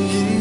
in you.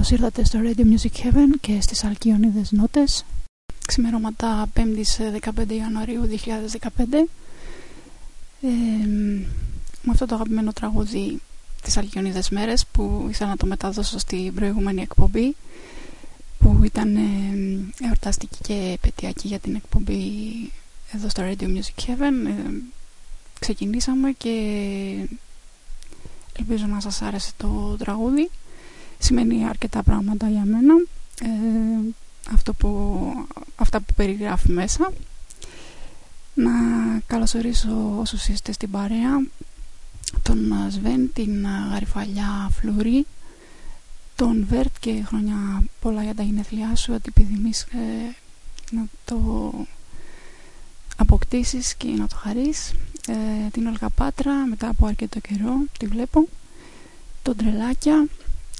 Καλώς ήρθατε στο Radio Music Heaven και στις Αλκιονίδες Νότες Ξημερώματα 5η 15 Ιανουαρίου 2015 ε, Με αυτό το αγαπημένο τραγούδι τις Αλκιονίδες Μέρες που ήθελα να το μεταδώσω στην προηγούμενη εκπομπή που ήταν ε, εορταστική και επαιτειακή για την εκπομπή εδώ στο Radio Music Heaven. Ε, ξεκινήσαμε και ελπίζω να σας άρεσε το τραγούδι σημαίνει αρκετά πράγματα για μένα. Ε, αυτό που, αυτά που περιγράφει μέσα. Να καλωσορίσω όσους είστε στην παρέα. Τον Σβέν, την Γαριφαλιά Φλουρή τον Βέρτ και χρόνια πολλά για τα γενέθλιά σου. Ότι επιθυμείς ε, να το αποκτήσεις και να το χαρείς. Ε, την Όλγα Πάτρα μετά από αρκετό καιρό τη βλέπω. Τον Τρελάκια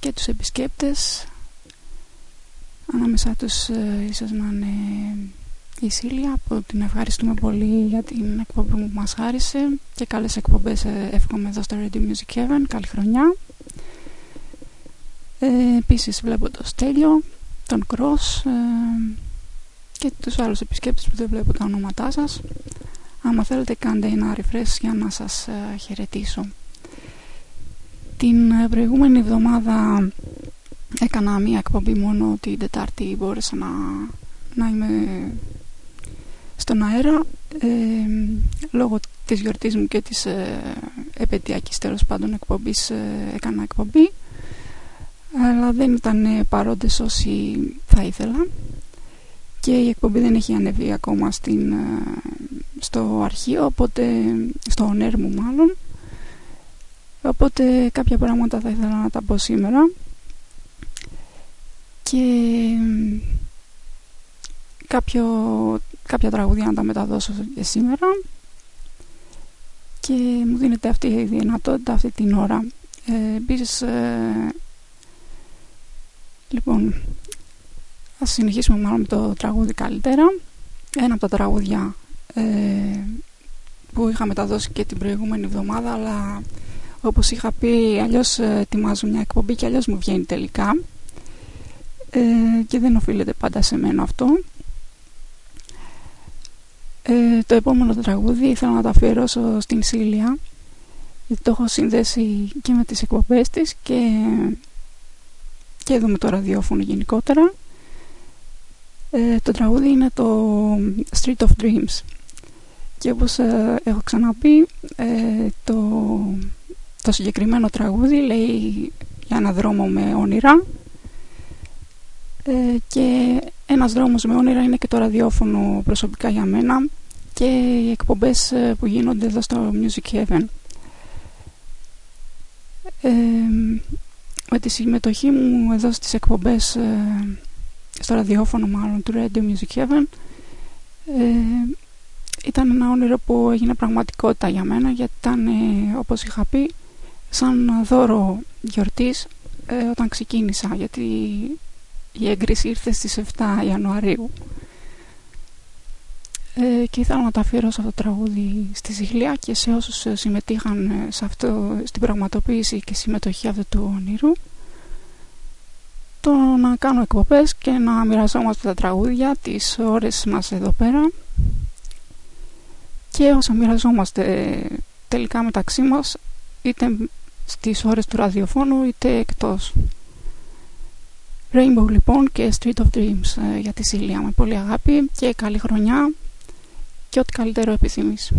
και τους επισκέπτες. Ανάμεσα τους ε, ίσως να είναι η Σίλια που την ευχαριστούμε πολύ για την εκπομπή που μας χάρισε και καλές εκπομπές ε, εύχομαι εδώ στο Radio Music Heaven. Καλή χρονιά. Ε, επίσης βλέπω το Στέλιο τον Κρός ε, και τους άλλους επισκέπτες που δεν βλέπω τα ονόματά σας. Άμα θέλετε κάντε ένα refresh για να σας ε, χαιρετήσω την ε, προηγούμενη εβδομάδα έκανα μία εκπομπή μόνο την Τετάρτη μπόρεσα να, να είμαι στον αέρα ε, λόγω της γιορτής μου και της ε, επαιτειακής τέλος πάντων εκπομπής ε, έκανα εκπομπή. Αλλά δεν ήταν παρόντες όσοι θα ήθελα. Και η εκπομπή δεν έχει ανεβεί ακόμα στην, στο αρχείο οπότε στο ονέρ μου μάλλον Οπότε κάποια πράγματα θα ήθελα να τα πω σήμερα και κάποιο, κάποια τραγούδια να τα μεταδώσω και σήμερα και μου δίνεται αυτή η δυνατότητα αυτή την ώρα. Ε, επίσης, ε, λοιπόν, ας συνεχίσουμε μάλλον με το τραγούδι καλύτερα. Ένα από τα τραγούδια ε, που είχα μεταδώσει και την προηγούμενη εβδομάδα αλλά όπως είχα πει αλλιώς ε, ετοιμάζω μια εκπομπή και αλλιώς μου βγαίνει τελικά. Ε, και δεν οφείλεται πάντα σε μένα αυτό. Ε, το επόμενο τραγούδι ήθελα να το αφιερώσω στην Σίλια. Γιατί το έχω συνδέσει και με τις εκπομπές της και, και εδώ με το ραδιόφωνο γενικότερα. Ε, το τραγούδι είναι το Street of Dreams. Και όπως ε, έχω ξαναπεί το το συγκεκριμένο τραγούδι λέει για ένα δρόμο με όνειρα ε, και ένας δρόμος με όνειρα είναι και το ραδιόφωνο προσωπικά για μένα και οι εκπομπές ε, που γίνονται εδώ στο Music Heaven. Ε, με τη συμμετοχή μου εδώ στις εκπομπές ε, στο ραδιόφωνο μάλλον του Radio Music Heaven ε, ήταν ένα όνειρο που έγινε πραγματικότητα για μένα γιατί ήταν όπως είχα πει σαν δώρο γιορτής ε, όταν ξεκίνησα γιατί η έγκριση ήρθε στις 7 Ιανουαρίου. Ε, και ήθελα να τα αφιερώσω αυτό το τραγούδι στη Σιχλία και σε όσους ε, συμμετείχαν ε, σε αυτό, στην πραγματοποίηση και συμμετοχή αυτού του όνειρου το να κάνω εκπομπές και να μοιραζόμαστε τα τραγούδια τις ώρες μας εδώ πέρα. Και όσα μοιραζόμαστε τελικά μεταξύ μας είτε στις ώρες του ραδιοφώνου είτε εκτός. Rainbow λοιπόν και Street of Dreams ε, για τη Σίλια με πολύ αγάπη και καλή χρονιά και ό,τι καλύτερο επιθυμείς.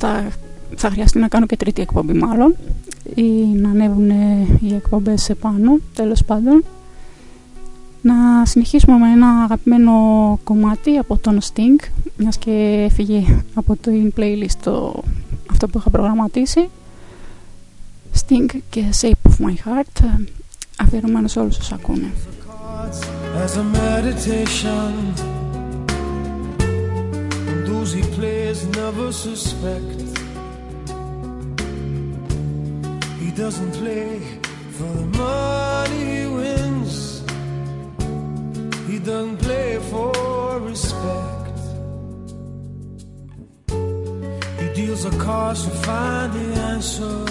Θα, θα χρειαστεί να κάνω και τρίτη εκπομπή μάλλον ή να ανέβουν οι εκπομπές σε πάνω, τέλος πάντων. Να συνεχίσουμε με ένα αγαπημένο κομμάτι από τον Sting, μιας και έφυγε από το playlist το, αυτό που είχα προγραμματίσει. Sting και Shape of My Heart, αφιερωμένος σε όλους τους ακούνε. As a meditation he never suspect. He doesn't play for the money he wins. He doesn't play for respect. He deals a cards to find the answer.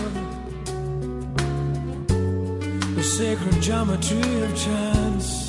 The sacred geometry of chance,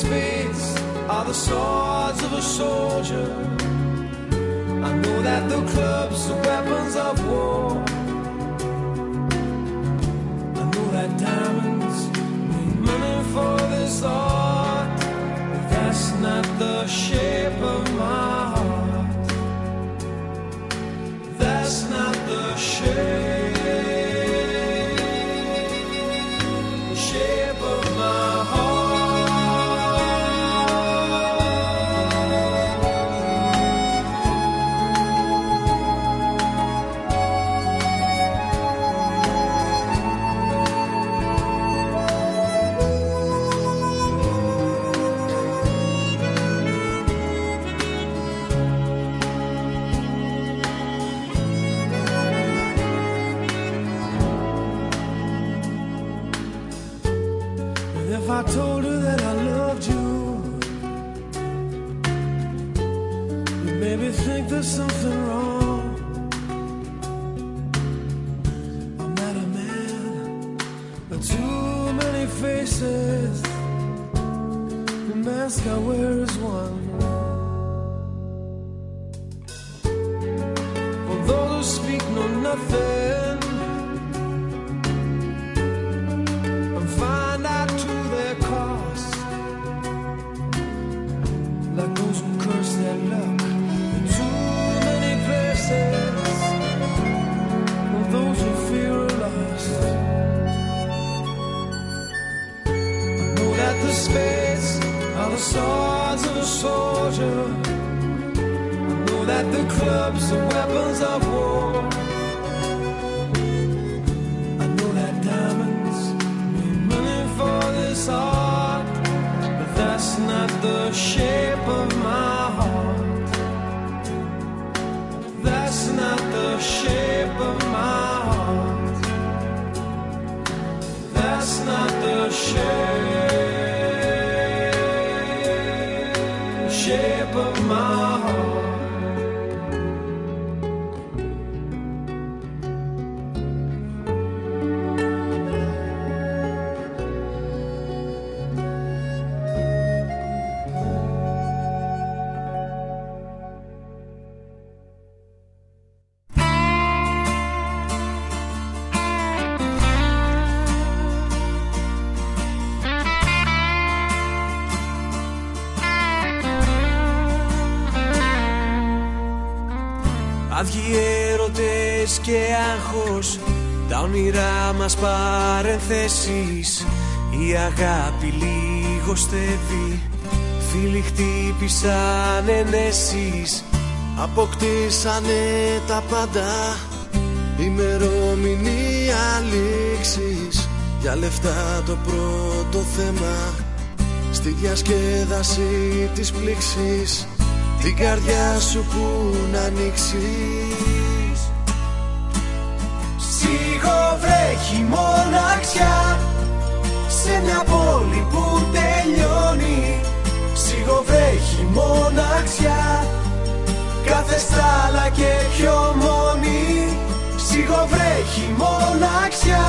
Spades are the swords of a soldier. I know that the clubs are weapons of war. I know that diamonds και άγχος. Τα όνειρά μας παρενθέσεις. Η αγάπη λίγο στεύει Φίλοι χτύπησαν ενέσεις. Αποκτήσανε τα πάντα. Ημερομηνία λήξης. Για λεφτά το πρώτο θέμα. Στη διασκέδαση της πλήξης. Την καρδιά σου που να ανοίξεις Σιγοβρέχει μοναξιά Σε μια πόλη που τελειώνει. Σιγοβρέχει μοναξιά Κάθε στάλα και πιο μόνη. Σιγοβρέχει μοναξιά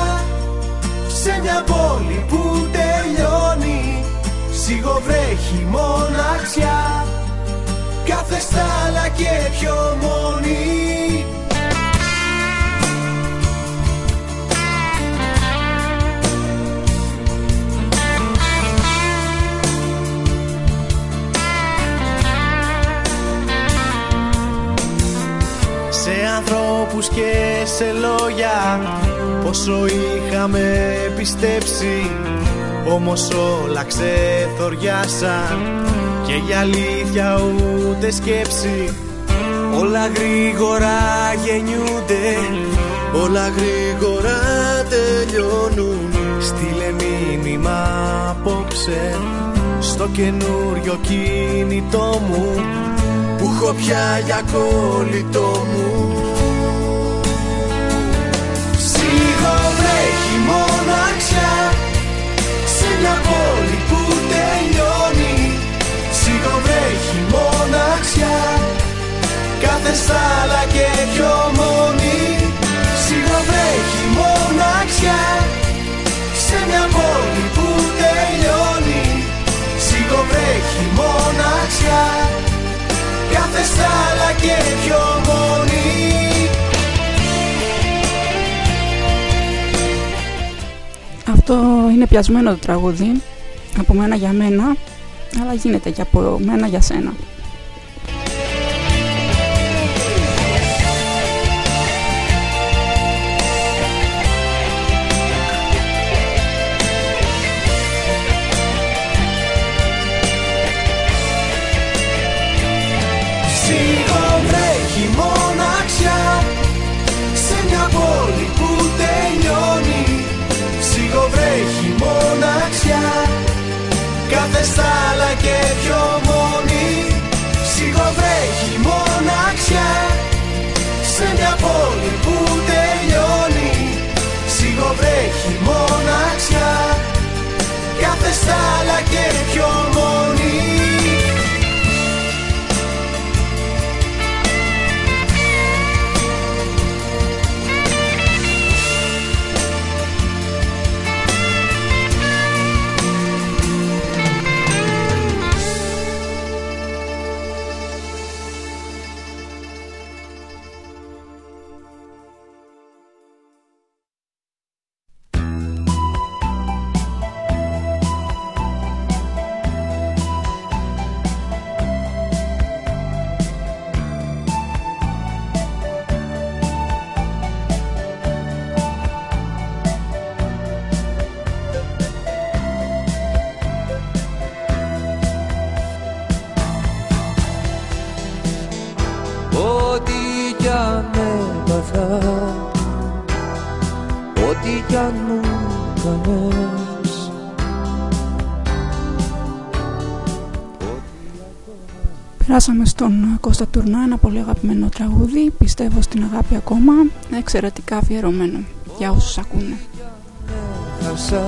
Σε μια πόλη που τελειώνει. Σιγοβρέχει μοναξιά Κάθε στάλα και πιο μόνη Σε ανθρώπους και σε λόγια. Πόσο είχαμε πιστέψει Όμως όλα ξεθοριάσαν. Και για αλήθεια ούτε σκέψη Όλα γρήγορα γεννιούνται. Όλα γρήγορα τελειώνουν Στείλε μήνυμα απόψε. Στο καινούριο κινητό μου Που έχω πια για κόλλητό μου. Σιγοβρέχει μοναξιά Σε μια πόλη που τελειώνει. Σιγοβρέχει μοναξιά Κάθε στάλα και πιο Κάθε στάλα και πιο μόνη Αυτό είναι πιασμένο το τραγούδι από μένα για μένα αλλά γίνεται και από μένα για σένα. Κάθε στάλα Περάσαμε στον Κώστα Τουρνά, ένα πολύ αγαπημένο τραγούδι. Πιστεύω στην αγάπη ακόμα. Εξαιρετικά αφιερωμένο για όσους ακούνε. έχασα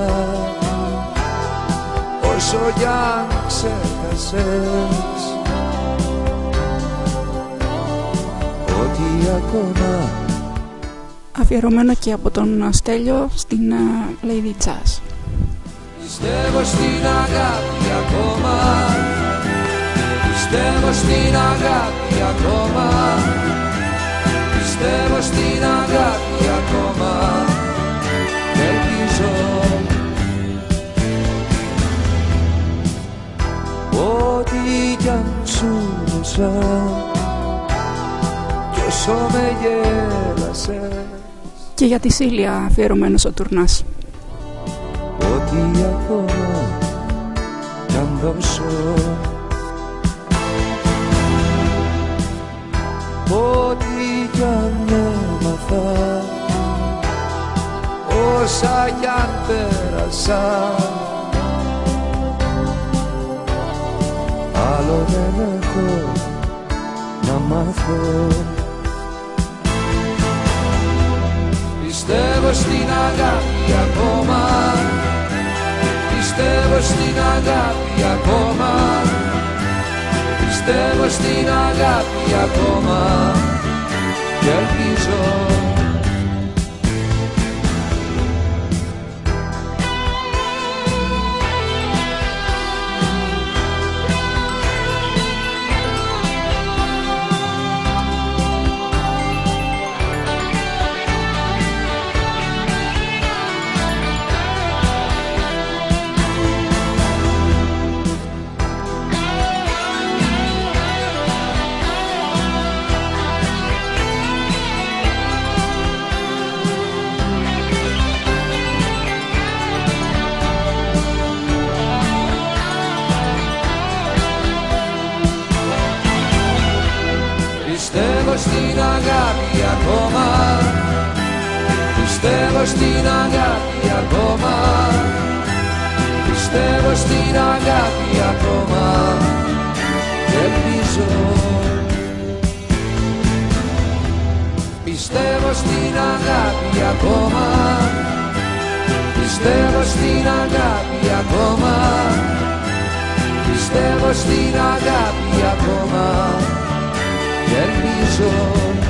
Όσο κι αν ξέχασες Ό,τι ακόμα Αφιερωμένο και από τον Στέλιο στην ε, Lady Jazz. Πιστεύω στην αγάπη ακόμα Πιστεύω στην αγάπη ακόμα. Πιστεύω στην αγάπη ακόμα. Ελπίζω. Ό,τι κι αν σου δώσα Κι όσο με γέλασες. Και για τη Σίλια αφιερωμένος ο Τουρνάς. Ό,τι ακόμα κι αν δώσω ό,τι κι αν έμαθα όσα κι αν πέρασα άλλο δεν έχω να μάθω. Πιστεύω στην αγάπη ακόμα Πιστεύω στην αγάπη ακόμα. Πιστεύω στην αγάπη ακόμα Και ελπίζω στην αγάπη ακόμα. Πιστεύω στην αγάπη ακόμα. Πιστεύω στην αγάπη ακόμα. Και ελπίζω. Πιστεύω στην αγάπη ακόμα. Πιστεύω στην αγάπη ακόμα. Πιστεύω στην αγάπη ακόμα και ελπίζω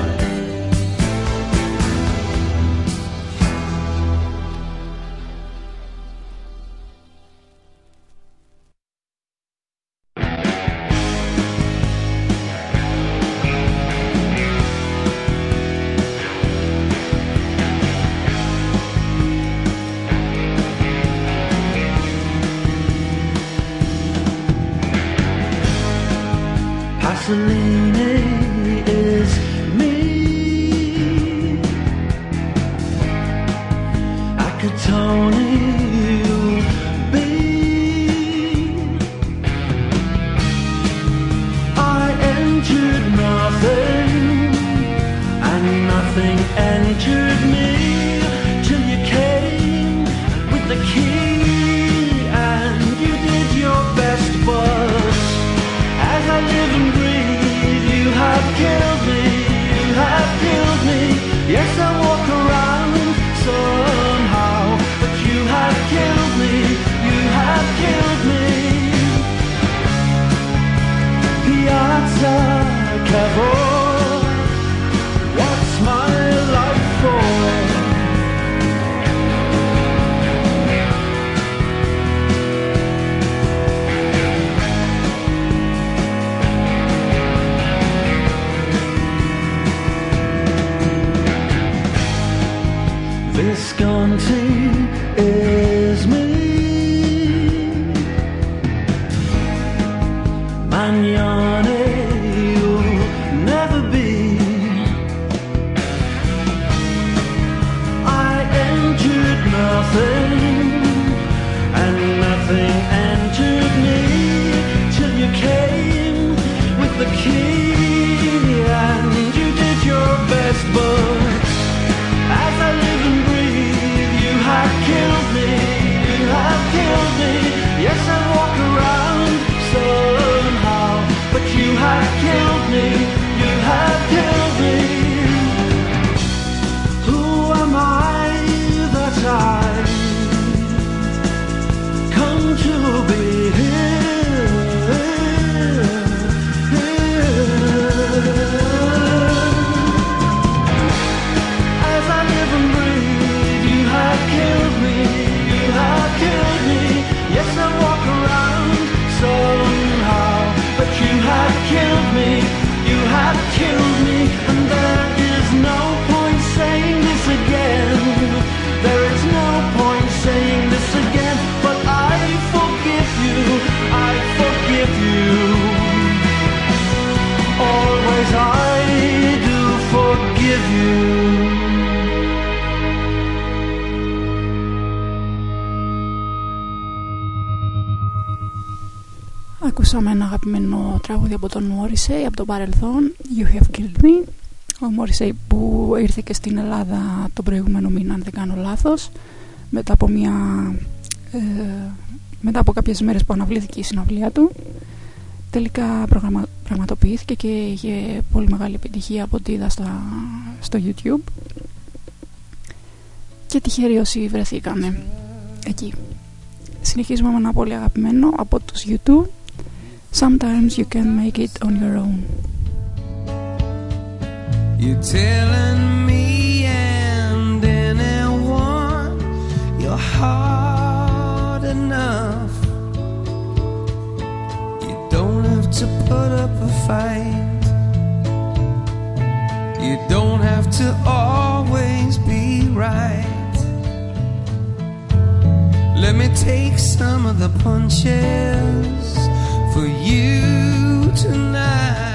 τον Μόρισεϊ από το παρελθόν You Have Killed Me. Ο Μόρισεϊ που ήρθε και στην Ελλάδα τον προηγούμενο μήνα αν δεν κάνω λάθος μετά από μια ε, μετά από κάποιες μέρες που αναβλήθηκε η συναυλία του. Τελικά προγραμμα, πραγματοποιήθηκε και είχε πολύ μεγάλη επιτυχία από ό,τι είδα στο YouTube. Και τυχαίροι όσοι βρεθήκανε εκεί. Συνεχίζουμε με ένα πολύ αγαπημένο από τους YouTube Sometimes you can make it on your own. You're telling me and anyone you're hard enough. You don't have to put up a fight. You don't have to always be right. Let me take some of the punches for you tonight.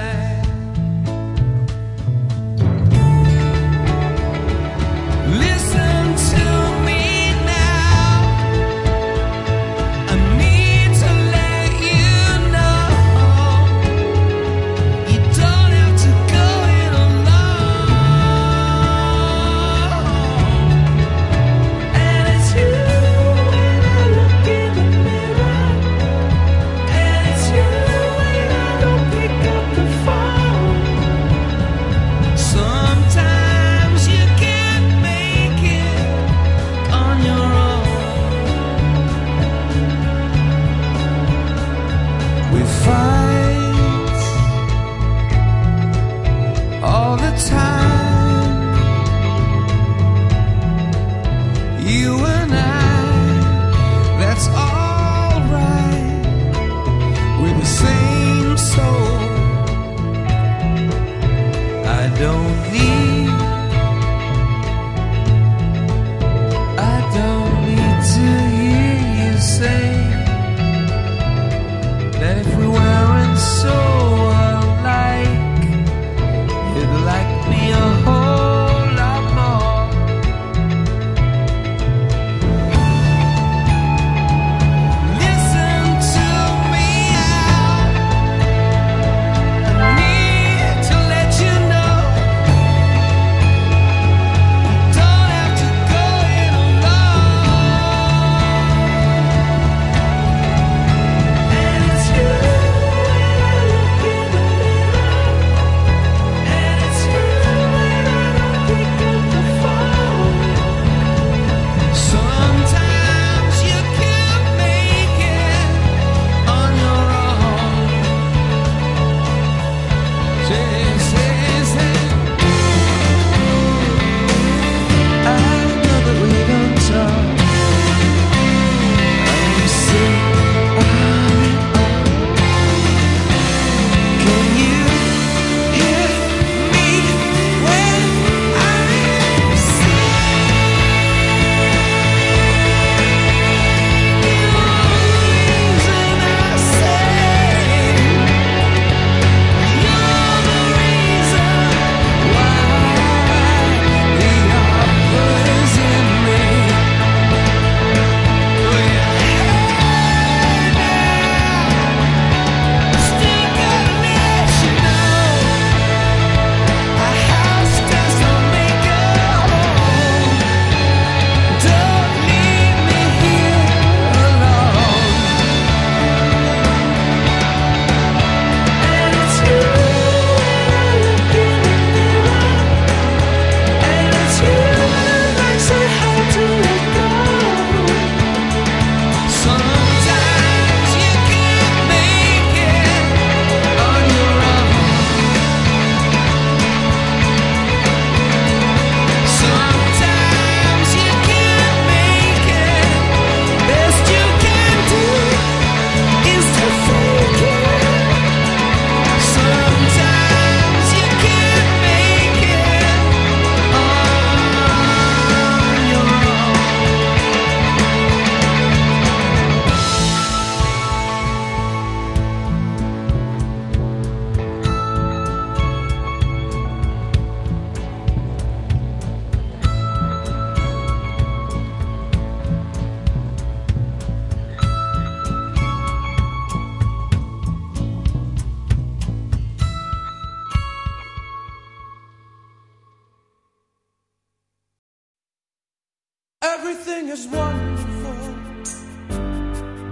Everything is wonderful.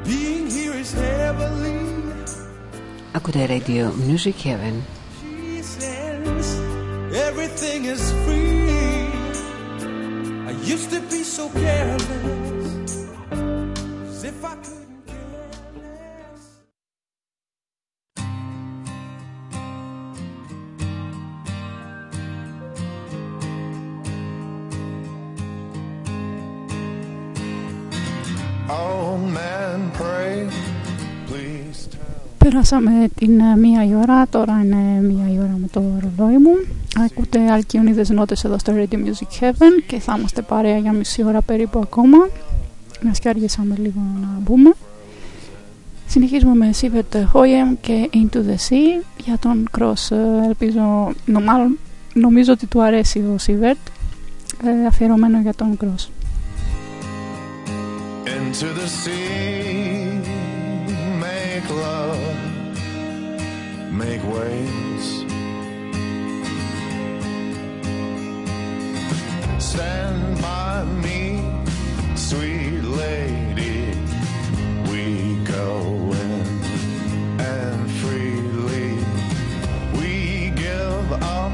Being here is heavenly. Ακούτε Radio Music Heaven. She says everything is free. I used to be so careless, as if I couldn't Περάσαμε την ε, μία η ώρα, τώρα είναι μία η ώρα με το ρολόι μου. Ακούτε αλκιονίδες νότες εδώ στο Radio Music Heaven και θα είμαστε παρέα για μισή ώρα περίπου ακόμα. Μιας και αργήσαμε λίγο να μπούμε. Συνεχίζουμε με Sivert Hoyem και Into the Sea για τον Cross. Ε, Ελπίζω, νο, μάλλον, νομίζω ότι του αρέσει ο Sivert, ε, αφιερωμένο για τον Cross. Into the sea, make waves. Stand by me, sweet lady. We go in and freely we give up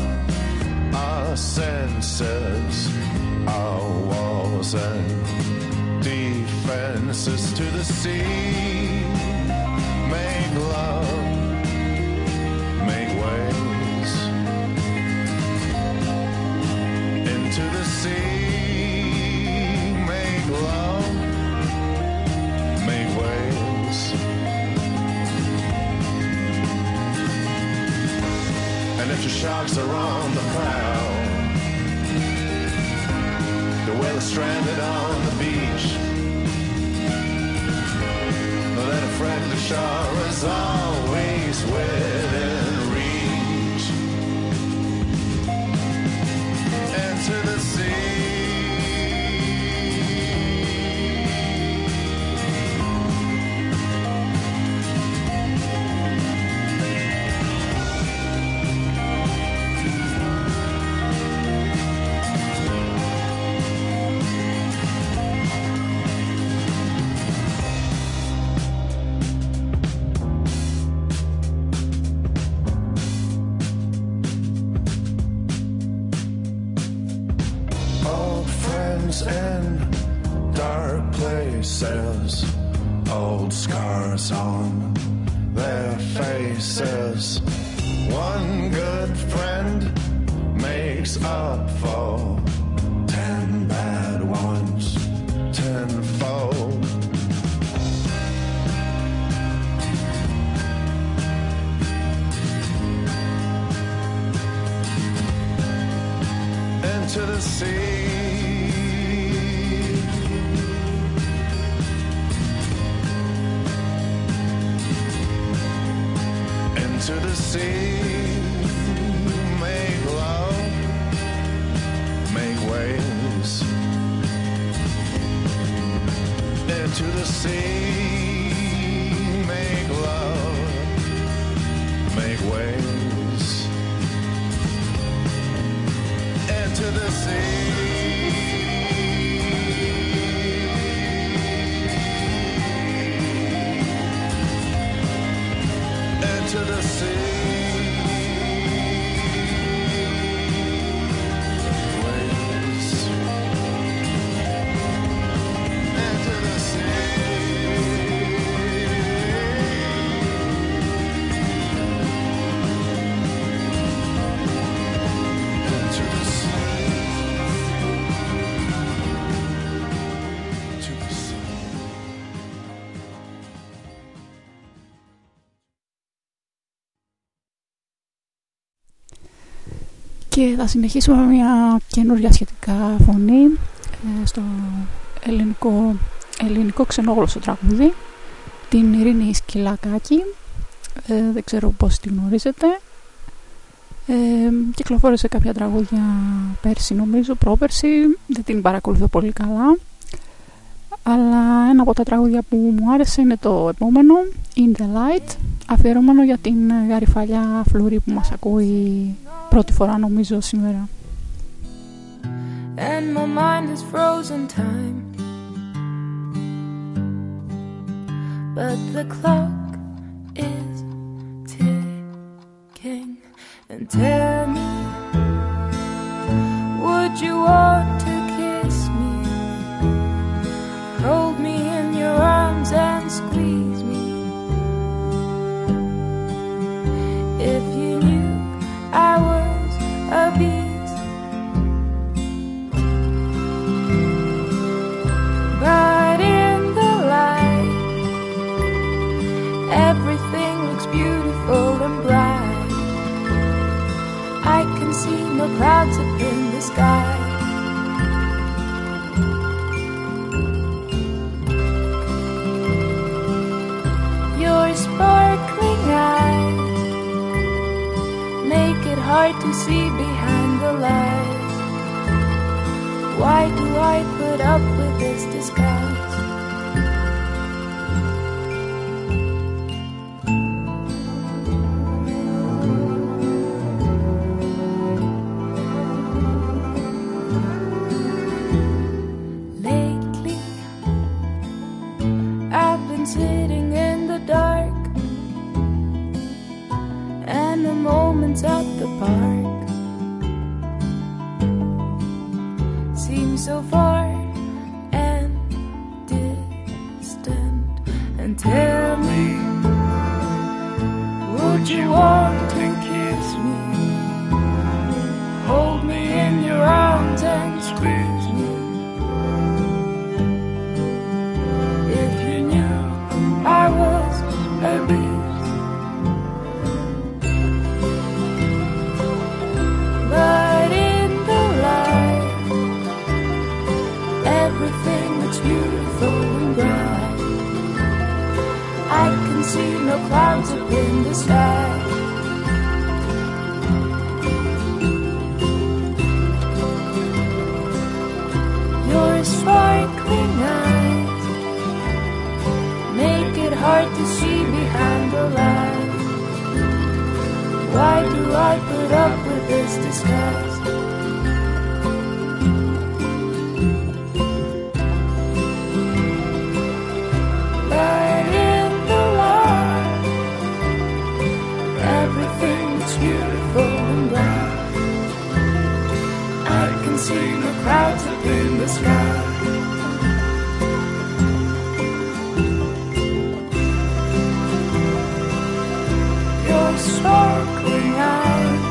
our senses, our walls and defenses to the sea. Make love, make into the sea. Make love, make waves. And if the sharks are on the prowl, the whale is stranded on the beach. Then a friendly shore is always within reach. Και θα συνεχίσουμε με μια καινούργια σχετικά φωνή ε, στο ελληνικό, ελληνικό ξενόγλωσσο τραγούδι την Ειρήνη Σκυλακάκη. Ε, δεν ξέρω πώς την γνωρίζετε. Ε, κυκλοφόρησε κάποια τραγούδια πέρσι νομίζω, πρόπερσι. Δεν την παρακολουθώ πολύ καλά αλλά ένα από τα τραγούδια που μου άρεσε είναι το επόμενο In The Light αφιερωμένο για την ε, γαριφαλιά φλουρή που μας ακούει πρώτη φορά νομίζω σήμερα. Arms and squeeze me. If you knew I was a beast, but in the light, everything looks beautiful and bright. I can see no clouds up in the sky. Hard to see behind the lies. Why do I put up with this disguise? Lately, I've been sitting in the dark, moments at the park seem so far and distant. And tell me, would you want see no clouds up in the sky. Your sparkling eyes make it hard to see behind the lies. Why do I put up with this disguise? The sky. Your sparkling eyes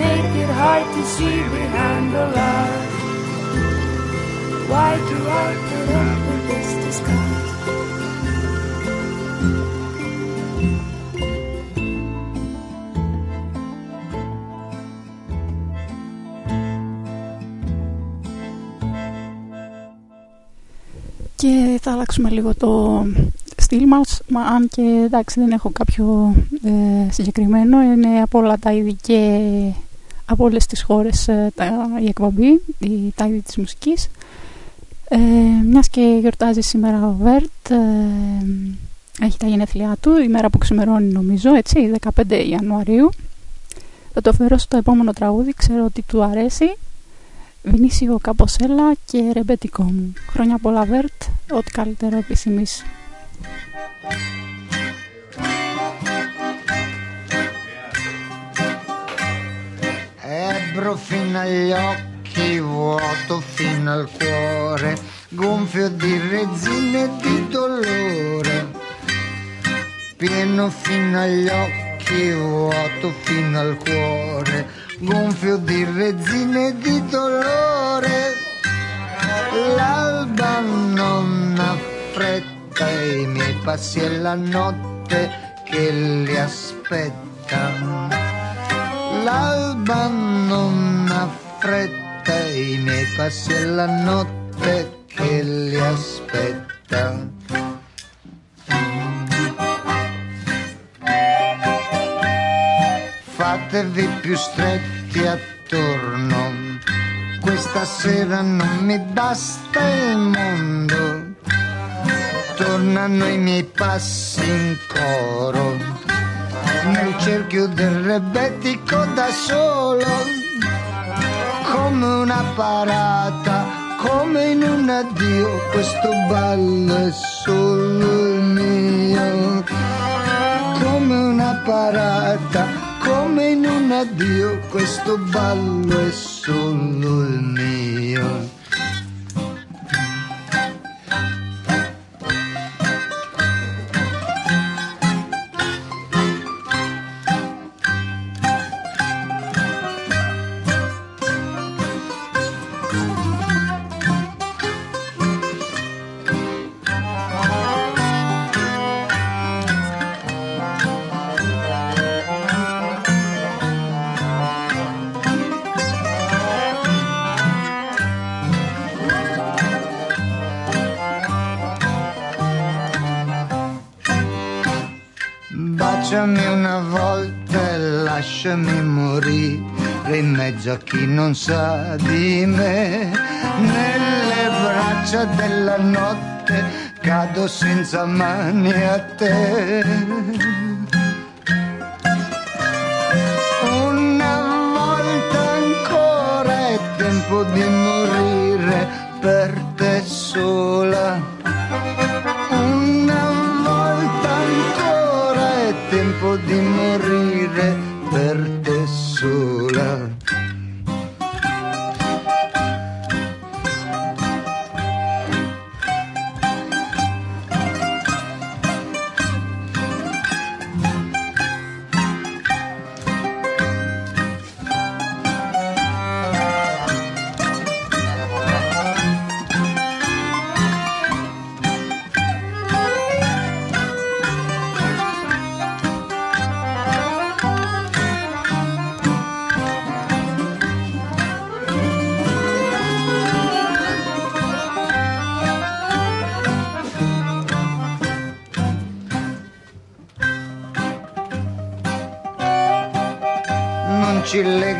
make it hard to see behind the lies. Why do I put θα αλλάξουμε λίγο το στυλ μας, μα αν και εντάξει δεν έχω κάποιο ε, συγκεκριμένο, είναι από όλα τα είδη και από όλες τις χώρες ε, τα, η εκπομπή, η, τα είδη της μουσικής. Ε, μιας και γιορτάζει σήμερα ο Βέρτ, ε, έχει τα γενέθλιά του, η μέρα που ξημερώνει νομίζω, έτσι, 15 Ιανουαρίου. Θα το αφιερώσω στο επόμενο τραγούδι, ξέρω ότι του αρέσει. Βινίσιο Καποσέλα και ρεμπετικό μου. Χρόνια πολλά Βέρτ, ό,τι καλύτερο επισημείς. Ebbro fino agli occhi, vuoto fino al cuore, gonfio di resina e di dolore. Pieno fino agli occhi, vuoto fino al cuore, gonfio di resina e di dolore. L'alba non ha fretta i miei passi e la notte che li aspetta. L'alba non ha fretta i miei passi e la notte che li aspetta. Fatevi più stretti attorno, questa sera non mi basta il mondo. Tornano i miei passi in coro. Nel cerchio del rebetico da solo. Come una parata come in un addio questo ballo è solo mio, come una parata, come in un addio questo ballo è solo il mio. Lasciami morire in mezzo a chi non sa di me. Nelle braccia della notte cado senza mani a te. Una volta ancora è tempo di morire per te sola. Una volta ancora è tempo di morire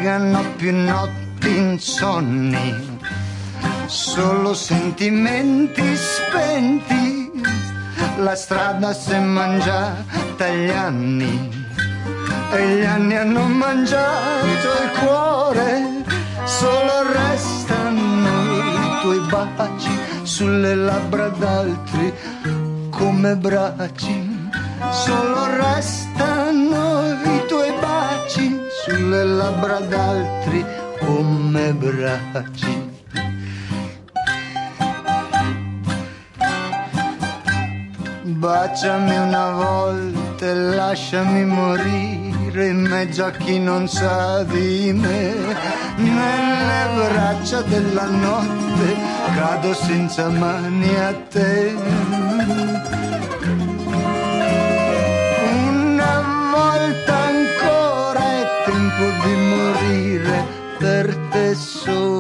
ci legano più notti insonni, solo sentimenti spenti, la strada si è mangiata gli anni. E gli anni hanno mangiato il cuore, solo restano i tuoi baci sulle labbra d'altri come bracci, solo restano sulle labbra d'altri come bracci. Baciami una volta e lasciami morire in mezzo a chi non sa di me. Nelle braccia della notte cado senza mani a te. so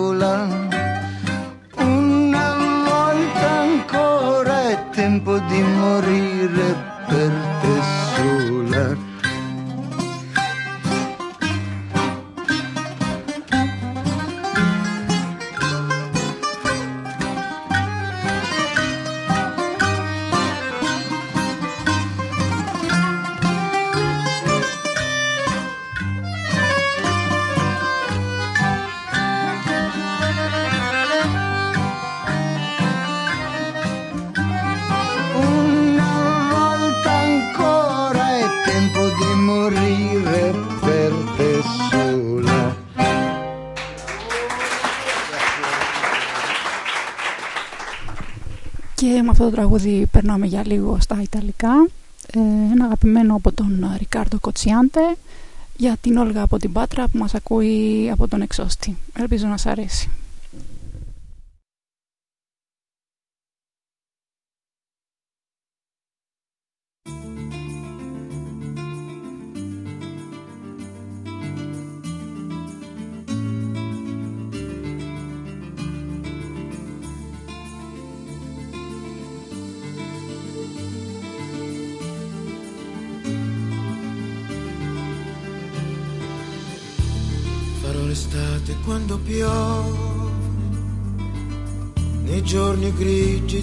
τραγούδι περνάμε για λίγο στα Ιταλικά. Ε, ένα αγαπημένο από τον Ρικάρντο Κοτσιάντε για την Όλγα από την Πάτρα που μας ακούει από τον Εξώστη. Ελπίζω να σας αρέσει.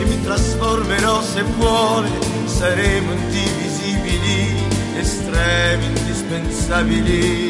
E mi trasformerò se vuole. Saremo indivisibili, estremi, indispensabili.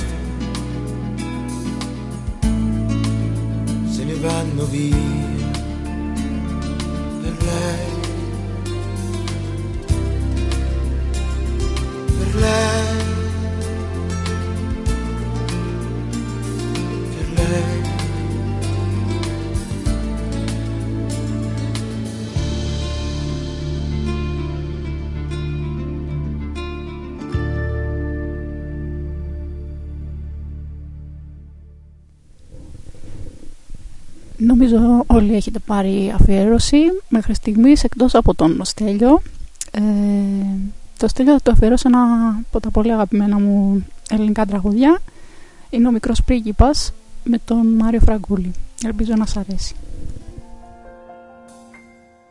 vanno via per lei όλοι έχετε πάρει αφιέρωση μέχρι στιγμής εκτός από τον Στέλιο. Ε, το Στέλιο θα το αφιερώσω ένα από τα πολύ αγαπημένα μου ελληνικά τραγουδιά. Είναι ο Μικρός Πρίγκιπας με τον Μάριο Φραγκούλη. Ελπίζω να σας αρέσει.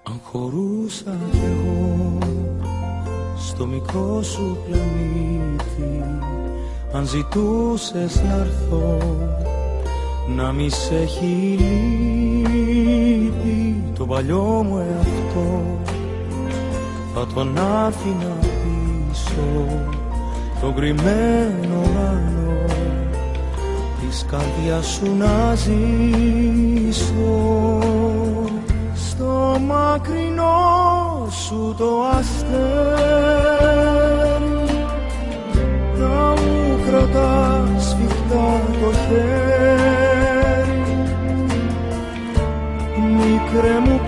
Αν χωρούσα κι εγώ στο μικρό σου πλανήτη Αν ζητούσες να έρθω να μη σε έχει λείπει Το παλιό μου εαυτό. Θα τον άφηνα πίσω Το κρυμμένο ουρανό της καρδιάς σου να ζήσω. Στο μακρινό σου το αστέρι. Να μου κρατάς σφιχτά το χέρι μικρέ μου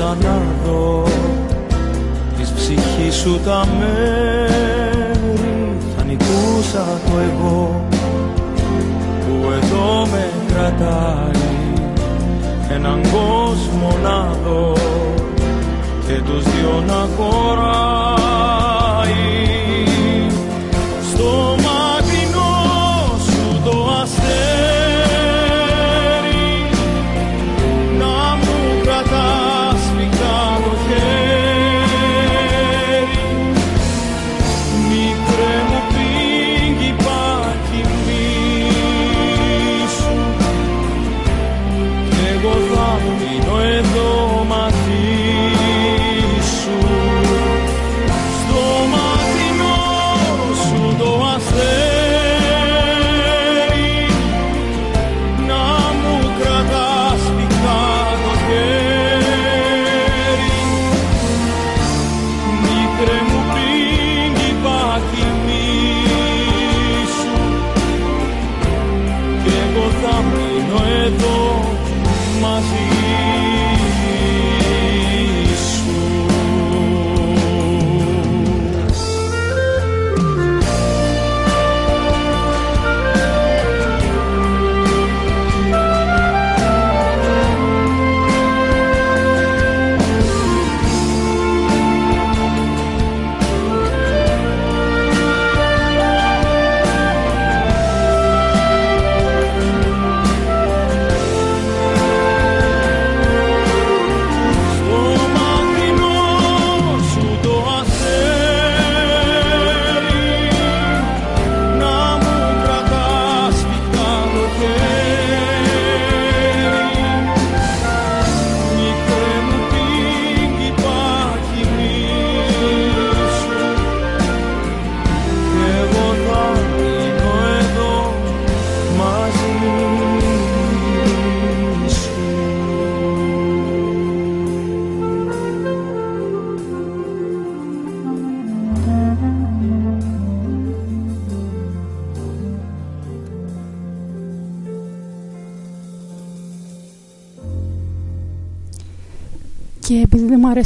μπορούσα να δω της ψυχής σου τα μέρη. Θα νικούσα το εγώ που εδώ με κρατάει. Έναν κόσμο να δω και τους δυο να χωράει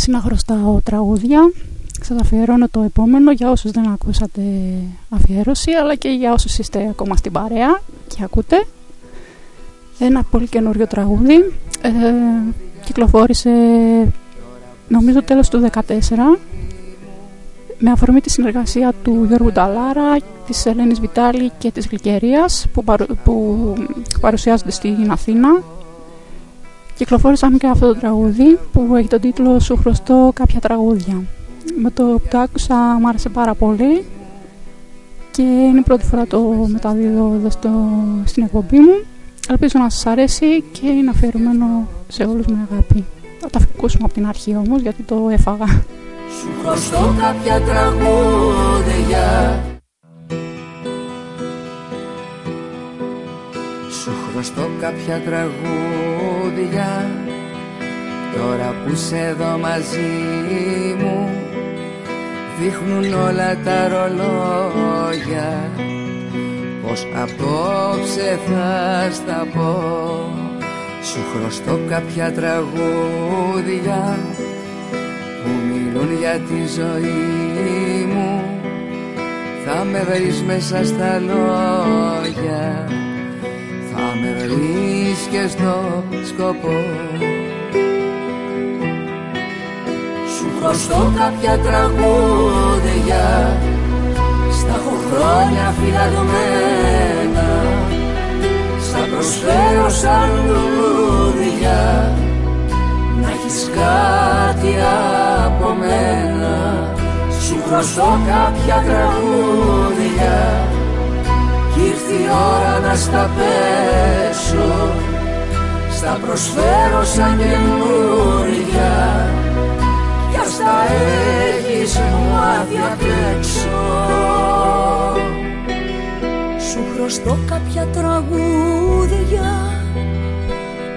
αρέσει να χρωστάω τραγούδια. Σας αφιερώνω το επόμενο για όσους δεν ακούσατε αφιέρωση αλλά και για όσους είστε ακόμα στην παρέα και ακούτε. Ένα πολύ καινούριο τραγούδι ε, κυκλοφόρησε νομίζω τέλος του 2014 με αφορμή τη συνεργασία του Γιώργου Νταλάρα, της Ελένης Βιτάλη και της Γλυκερίας που, που παρουσιάζονται στην Αθήνα κυκλοφόρησαμε και αυτό το τραγούδι που έχει τον τίτλο «Σου χρωστώ κάποια τραγούδια». Με το που το άκουσα μου άρεσε πάρα πολύ και είναι η πρώτη φορά το μεταδίδω εδώ στο, στην εκπομπή μου. Ελπίζω να σας αρέσει και είναι αφιερωμένο σε όλους με αγάπη. Θα τα ακούσουμε από την αρχή όμως γιατί το έφαγα. Σου χρωστώ κάποια τραγούδια Σου χρωστώ κάποια τραγούδια. Τώρα που σε εδώ μαζί μου Δείχνουν όλα τα ρολόγια. Πως απόψε θα στα πω Σου χρωστώ κάποια τραγούδια Που μιλούν για τη ζωή μου. Θα με βρεις μέσα στα λόγια θα με βρεις και στο σκοπό. Σου χρωστώ κάποια τραγούδια Στα έχω χρόνια φυλαγμένα. Στα προσφέρω σαν λουλούδια Να έχεις κάτι από μένα. Σου χρωστώ κάποια τραγούδια να στα πέσω. Στα προσφέρω σαν καινούρια. Κι ας τα έχεις μάθει απ' έξω. Σου χρωστώ κάποια τραγούδια.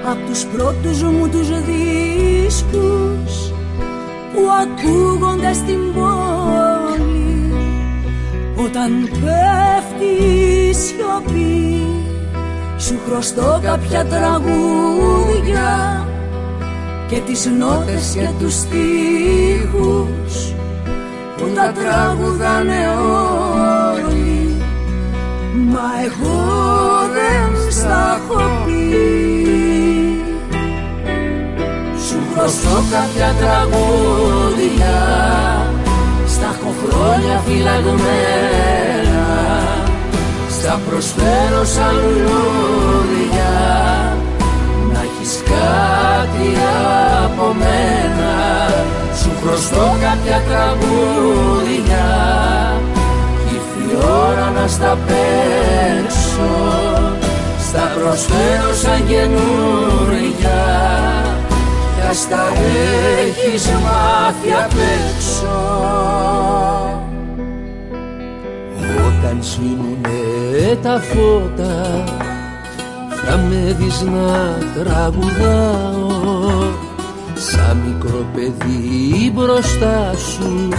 Απ' τους πρώτους μου τους δίσκους Που ακούγονται στην πόλη. Όταν πέφτει η σιωπή. Σου χρωστώ κάποια τραγούδια Και τις νότες και τους στίχους Που τα τραγουδάνε όλοι. Μα εγώ δεν στα έχω πει. Σου χρωστώ κάποια τραγούδια Στα έχω χρόνια φυλαγμένα Στα προσφέρω σαν λουλούδια Να έχεις κάτι από μένα. Σου χρωστώ κάποια τραγούδια. Η ώρα να στα παίξω. Στα προσφέρω σαν καινούρια. Κι ας τα έχεις μάθει απ' έξω. Όταν σβήνουνε τα φώτα θα με δεις να τραγουδάω. Σαν μικρό παιδί μπροστά σου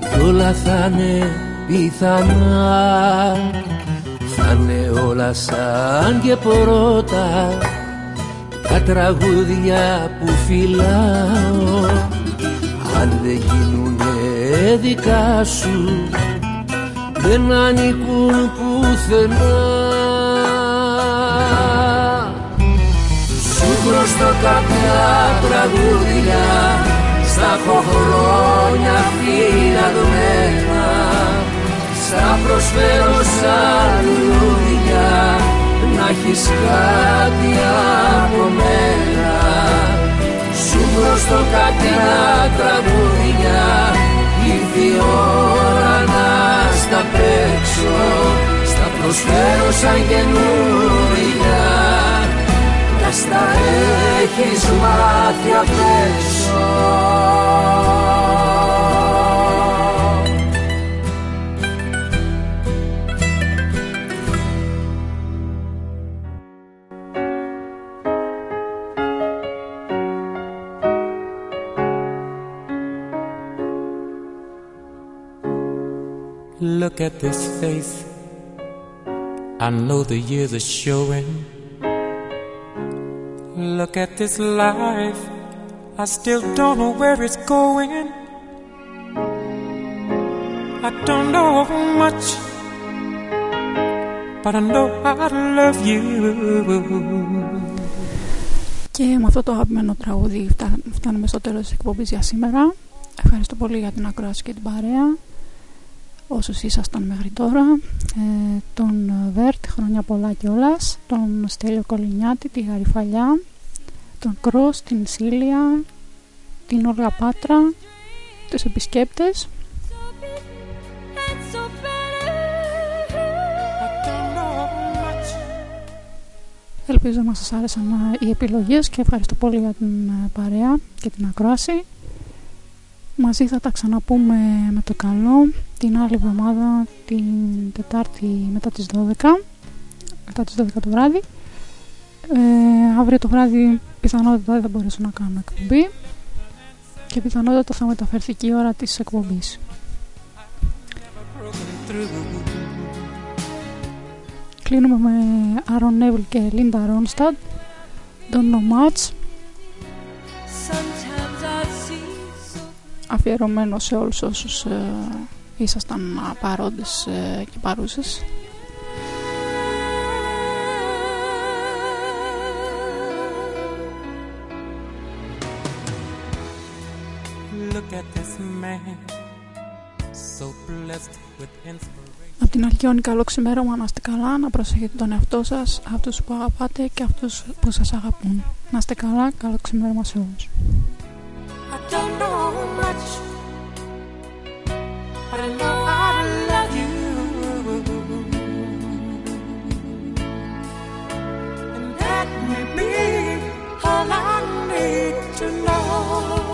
κι όλα θα είναι πιθανά. Θα είναι όλα σαν και πρώτα τα τραγούδια που φυλάω. Αν δεν γίνουνε δικά σου δεν ανήκουν πουθενά. Σου χρωστώ κάποια τραγούδια στα έχω χρόνια φυλαγμένα Σα προσφέρω σαν λουλούδια να έχεις κάτι από μένα. Σου μπροστό κάποια τραγούδια ήρθε η ώρα να στα παίξω Στα προσφέρω σαν καινούρια. Να στα έχεις μάθει απ' έξω Look at this face. I know the years are showing. Look at this life. I still don't know where it's going. I don't know much, but I know I love you. Και με αυτό το αγαπημένο τραγούδι φτάνουμε στο τέλος της εκπομπής για σήμερα. Ευχαριστώ πολύ για την ακρόαση και την παρέα. Όσους ήσασταν μέχρι τώρα, ε, τον Βέρτ, χρόνια πολλά κιόλας, τον Στέλιο Κολυνιάτη, τη Γαριφαλιά, τον Κρός, την Σίλια, την Όλγα Πάτρα, τους επισκέπτες. Ελπίζω να σας άρεσαν οι επιλογές και ευχαριστώ πολύ για την παρέα και την ακρόαση. Μαζί θα τα ξαναπούμε με το καλό την άλλη εβδομάδα την Τετάρτη μετά τις 12 μετά τις 12 το βράδυ. Ε, αύριο το βράδυ πιθανότητα δεν θα μπορέσω να κάνω εκπομπή και πιθανότητα θα μεταφερθεί και η ώρα της εκπομπής. Κλείνουμε με Άρον Νέβιλ και Λίντα Ρόνσταντ. Don't Know Much αφιερωμένο σε όλους όσους ε, ήσασταν παρόντες ε, και παρούσες. Από την αρχαιόνη καλό ξημέρωμα να είστε καλά, να προσέχετε τον εαυτό σας, αυτούς που αγαπάτε και αυτούς που σας αγαπούν. Να είστε καλά, καλό ξημέρωμα σε όλους. I don't know much, but I know I love you. And that may be all I need to know.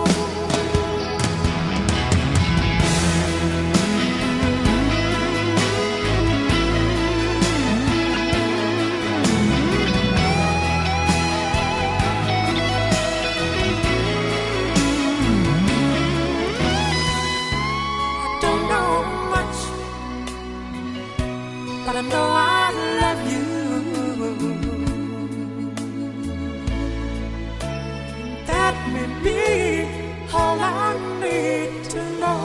gotta know I love you. That may be all I need to know.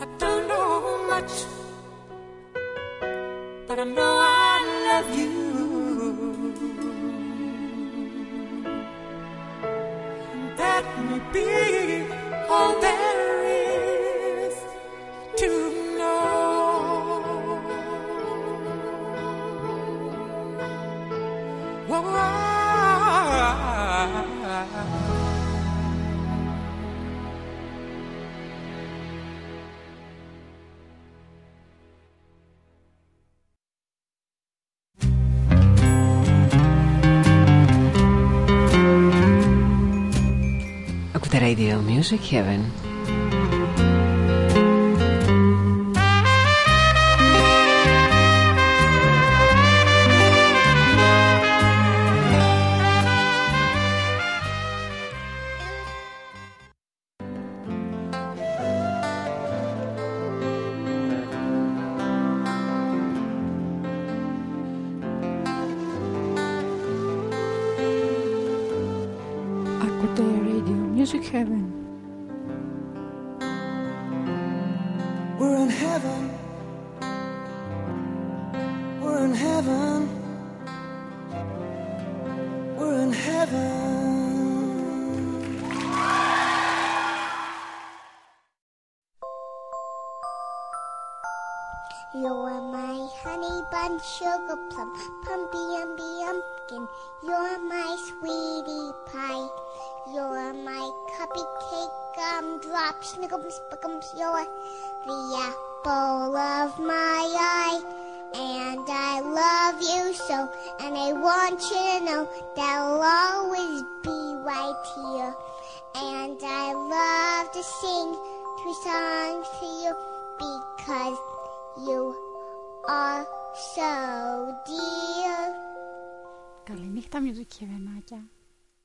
I don't know much, but I know I love you. That may be. to Kevin. Tahammül kevemâkâ.